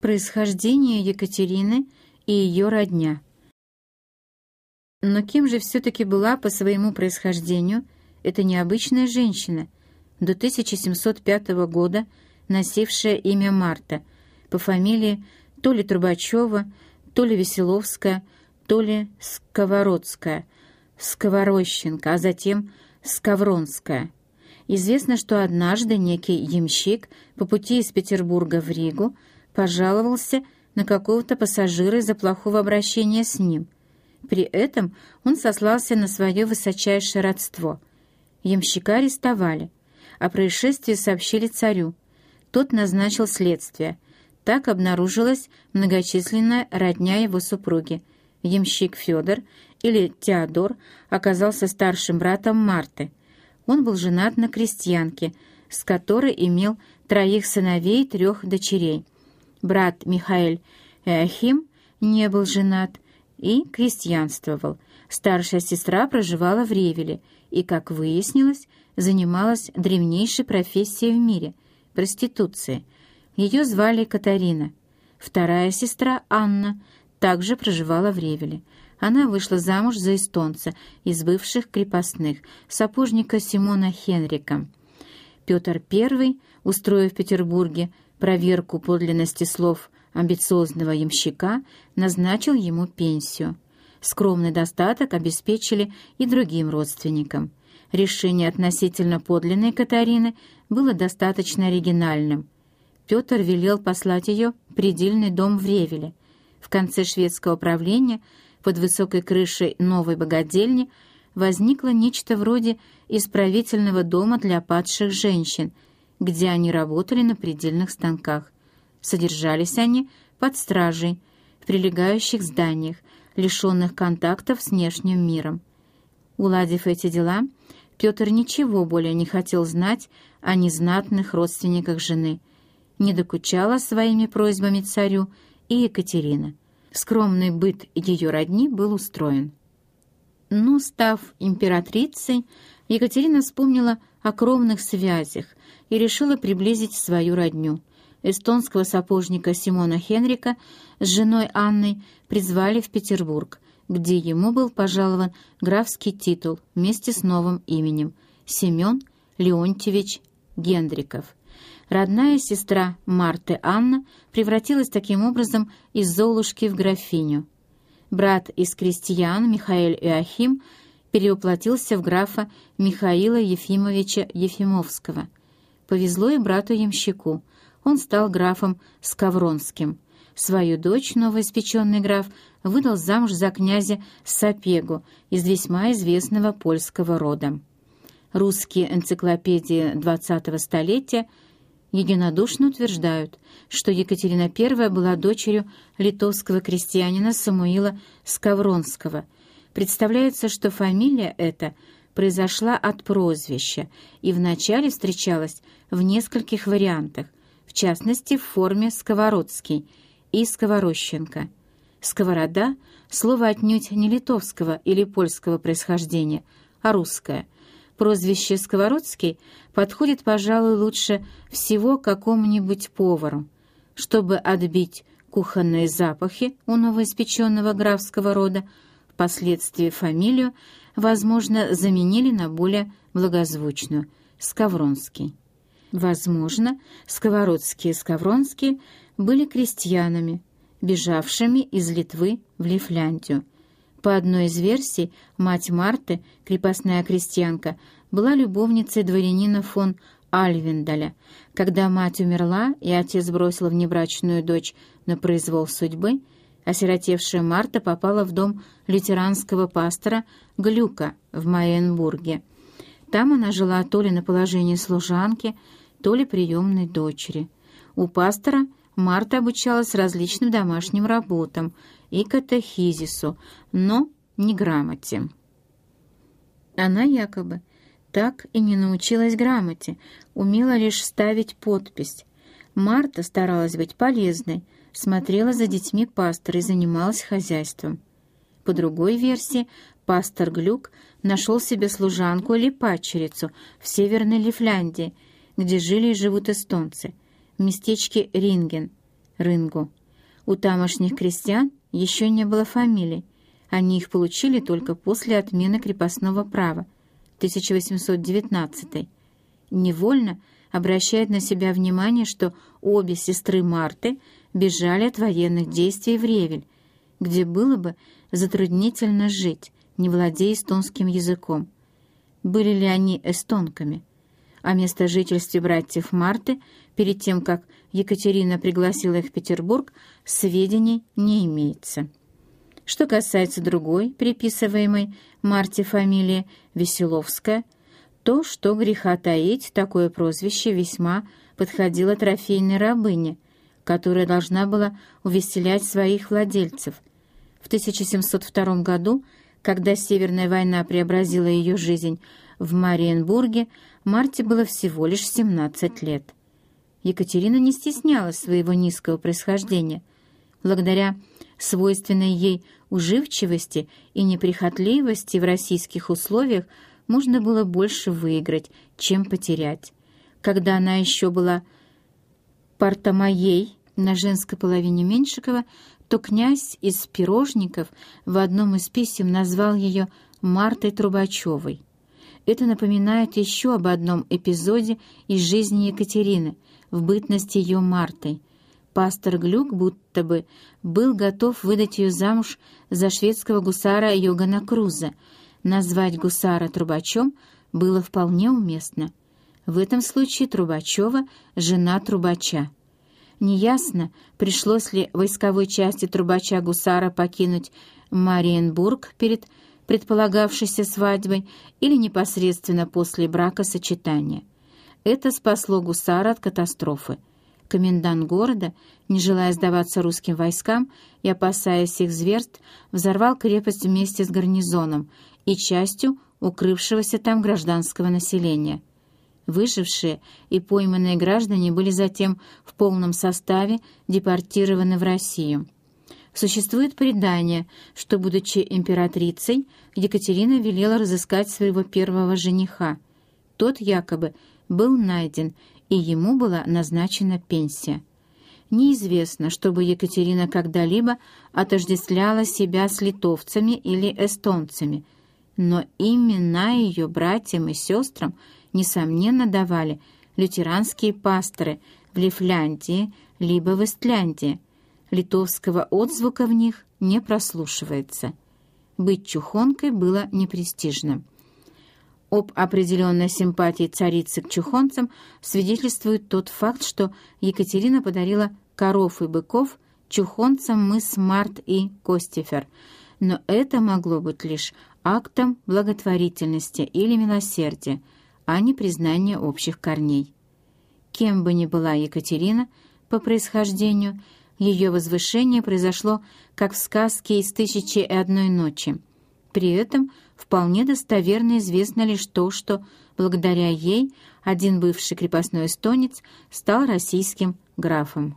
Происхождение Екатерины и ее родня. Но кем же все-таки была по своему происхождению эта необычная женщина, до 1705 года носившая имя Марта, по фамилии то ли Трубачева, то ли Веселовская, то ли Сковородская, Сковорощенко, а затем Скавронская. Известно, что однажды некий ямщик по пути из Петербурга в Ригу пожаловался на какого-то пассажира из-за плохого обращения с ним. При этом он сослался на свое высочайшее родство. Ямщика арестовали, а происшествии сообщили царю. Тот назначил следствие. Так обнаружилась многочисленная родня его супруги. Ямщик Федор или Теодор оказался старшим братом Марты. Он был женат на крестьянке, с которой имел троих сыновей и трех дочерей. Брат Михаил Эохим не был женат и крестьянствовал. Старшая сестра проживала в Ревеле и, как выяснилось, занималась древнейшей профессией в мире — проституцией. Ее звали Катарина. Вторая сестра, Анна, также проживала в Ревеле. Она вышла замуж за эстонца из бывших крепостных, сапожника Симона Хенрика. Петр I, устроив в Петербурге проверку подлинности слов амбициозного ямщика, назначил ему пенсию. Скромный достаток обеспечили и другим родственникам. Решение относительно подлинной Катарины было достаточно оригинальным. Петр велел послать ее в предельный дом в Ревеле. В конце шведского правления под высокой крышей новой богадельни возникло нечто вроде исправительного дома для падших женщин, где они работали на предельных станках. Содержались они под стражей, в прилегающих зданиях, лишенных контактов с внешним миром. Уладив эти дела, Петр ничего более не хотел знать о незнатных родственниках жены. Не докучала своими просьбами царю и Екатерина — скромный быт ее родни был устроен. Но, став императрицей, Екатерина вспомнила о кровных связях и решила приблизить свою родню. Эстонского сапожника Симона Хенрика с женой Анной призвали в Петербург, где ему был пожалован графский титул вместе с новым именем — Семен Леонтьевич Гендриков. Родная сестра Марты Анна превратилась таким образом из Золушки в графиню. Брат из крестьян Михаил Иохим перевоплотился в графа Михаила Ефимовича Ефимовского. Повезло и брату-ямщику. Он стал графом Скавронским. Свою дочь, новоиспеченный граф, выдал замуж за князя Сапегу из весьма известного польского рода. Русские энциклопедии XX столетия – единодушно утверждают, что Екатерина I была дочерью литовского крестьянина Самуила Скавронского. Представляется, что фамилия эта произошла от прозвища и вначале встречалась в нескольких вариантах, в частности в форме «сковородский» и «сковорощенко». Сковорода — слово отнюдь не литовского или польского происхождения, а русское — Прозвище «Сковородский» подходит, пожалуй, лучше всего какому-нибудь повару. Чтобы отбить кухонные запахи у новоиспеченного графского рода, впоследствии фамилию, возможно, заменили на более благозвучную — Скавронский. Возможно, сковородские и скавронские были крестьянами, бежавшими из Литвы в Лифляндию, по одной из версий, мать Марты, крепостная крестьянка, была любовницей дворянина фон Альвендаля. Когда мать умерла и отец бросил внебрачную дочь на произвол судьбы, осиротевшая Марта попала в дом лютеранского пастора Глюка в Майенбурге. Там она жила то ли на положении служанки, то ли приемной дочери. У пастора Марта обучалась различным домашним работам — и катехизису, но не грамоте. Она якобы так и не научилась грамоте, умела лишь ставить подпись. Марта старалась быть полезной, смотрела за детьми пастора и занималась хозяйством. По другой версии, пастор Глюк нашел себе служанку или падчерицу в Северной Лифляндии, где жили и живут эстонцы, в местечке Ринген. Рынгу. У тамошних крестьян еще не было фамилий, они их получили только после отмены крепостного права 1819 Невольно обращает на себя внимание, что обе сестры Марты бежали от военных действий в Ревель, где было бы затруднительно жить, не владея эстонским языком. Были ли они эстонками? О местожительстве братьев Марты перед тем, как Екатерина пригласила их в Петербург, сведений не имеется. Что касается другой, приписываемой Марте фамилии Веселовская, то, что греха таить, такое прозвище весьма подходило трофейной рабыне, которая должна была увеселять своих владельцев. В 1702 году, когда Северная война преобразила ее жизнь в Мариенбурге, Марте было всего лишь 17 лет. Екатерина не стеснялась своего низкого происхождения. Благодаря свойственной ей уживчивости и неприхотливости в российских условиях можно было больше выиграть, чем потерять. Когда она еще была партомоей на женской половине Меньшикова, то князь из Пирожников в одном из писем назвал ее Мартой Трубачевой. Это напоминает еще об одном эпизоде из жизни Екатерины — в бытность ее Мартой. Пастор Глюк будто бы был готов выдать ее замуж за шведского гусара Йогана Круза. Назвать гусара Трубачом было вполне уместно. В этом случае Трубачева — жена Трубача. Неясно, пришлось ли войсковой части Трубача-гусара покинуть Мариенбург перед предполагавшейся свадьбой или непосредственно после бракосочетания. Это спасло гусара от катастрофы. Комендант города, не желая сдаваться русским войскам и опасаясь их зверств, взорвал крепость вместе с гарнизоном и частью укрывшегося там гражданского населения. Выжившие и пойманные граждане были затем в полном составе депортированы в Россию. Существует предание, что, будучи императрицей, Екатерина велела разыскать своего первого жениха. Тот якобы был найден, и ему была назначена пенсия. Неизвестно, чтобы Екатерина когда-либо отождествляла себя с литовцами или эстонцами, но имена ее братьям и сестрам, несомненно, давали лютеранские пасторы в Лифляндии либо в Эстляндии. Литовского отзвука в них не прослушивается. Быть чухонкой было непрестижным. Об определенной симпатии царицы к чухонцам свидетельствует тот факт, что Екатерина подарила коров и быков чухонцам мыс Март и Костифер, но это могло быть лишь актом благотворительности или милосердия, а не признания общих корней. Кем бы ни была Екатерина по происхождению, ее возвышение произошло, как в сказке из «Тысячи и одной ночи». При этом – вполне достоверно известно лишь то, что благодаря ей один бывший крепостной эстонец стал российским графом.